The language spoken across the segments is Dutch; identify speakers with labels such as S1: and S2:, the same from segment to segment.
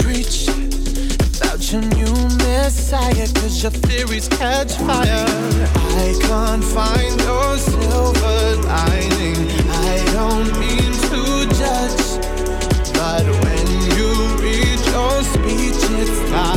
S1: preach about your new messiah, cause your theories catch fire. I can't find your silver lining. I don't mean to judge, but when you read your speech, it's time.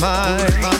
S1: mind.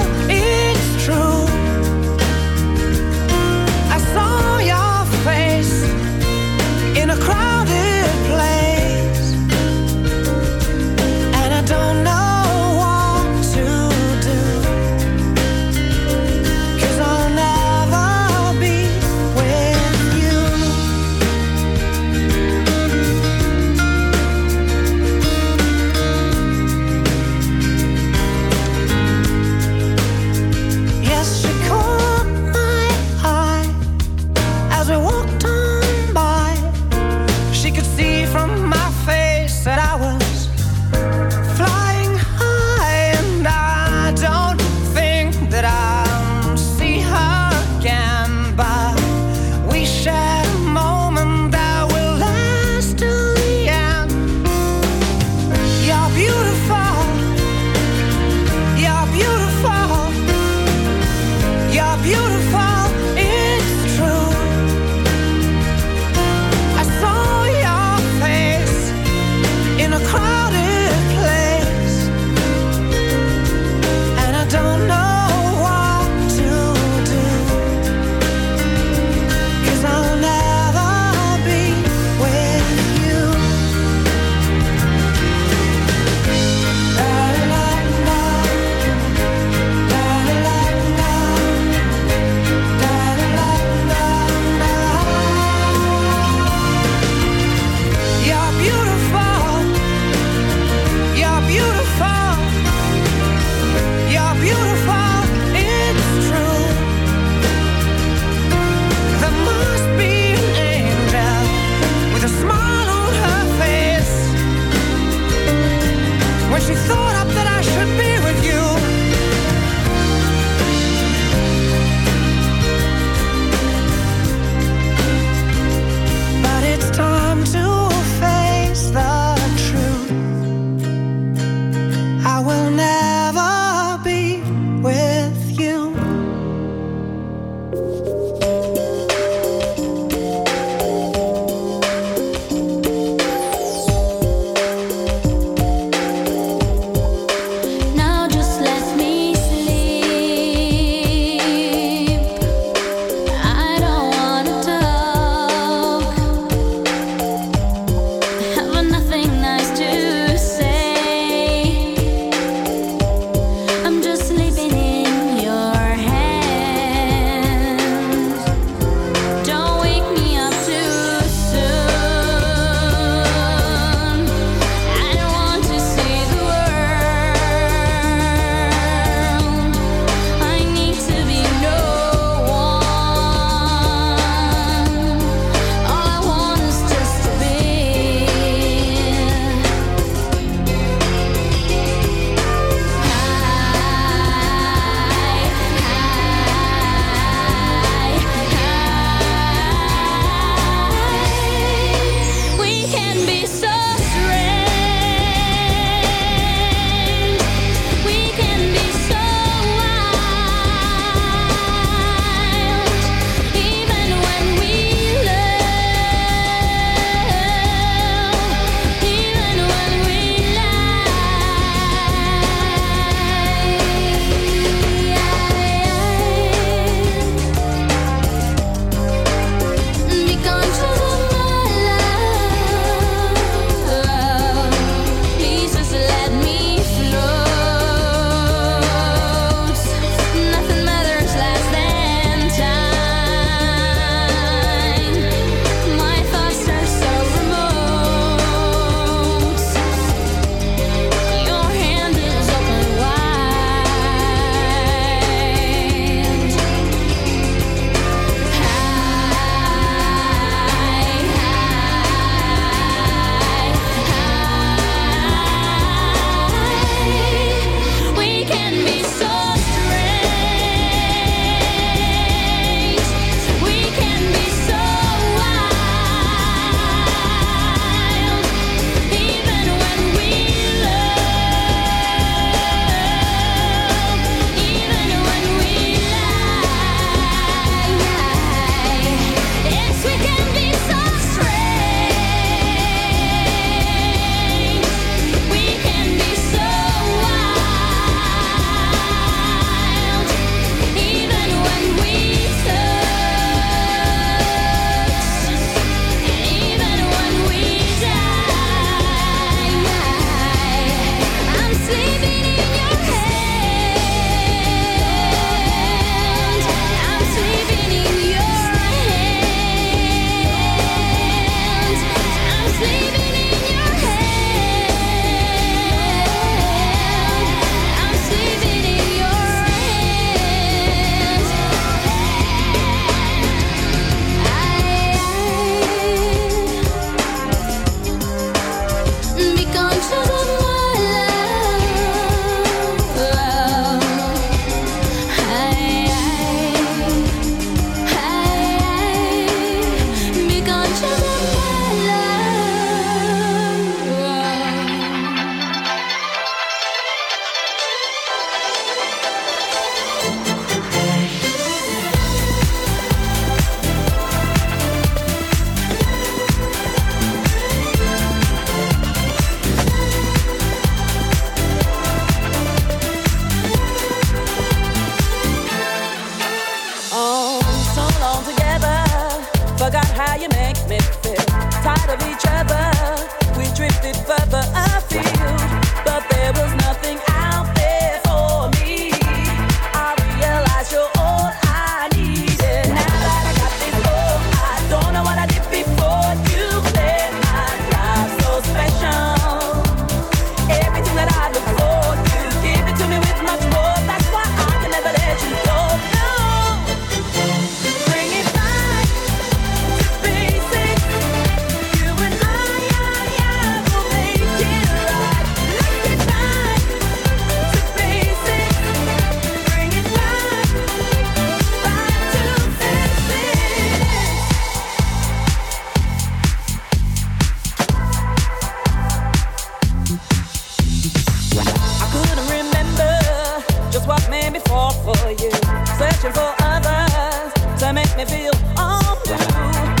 S2: affection for others to
S3: make me feel all
S2: new.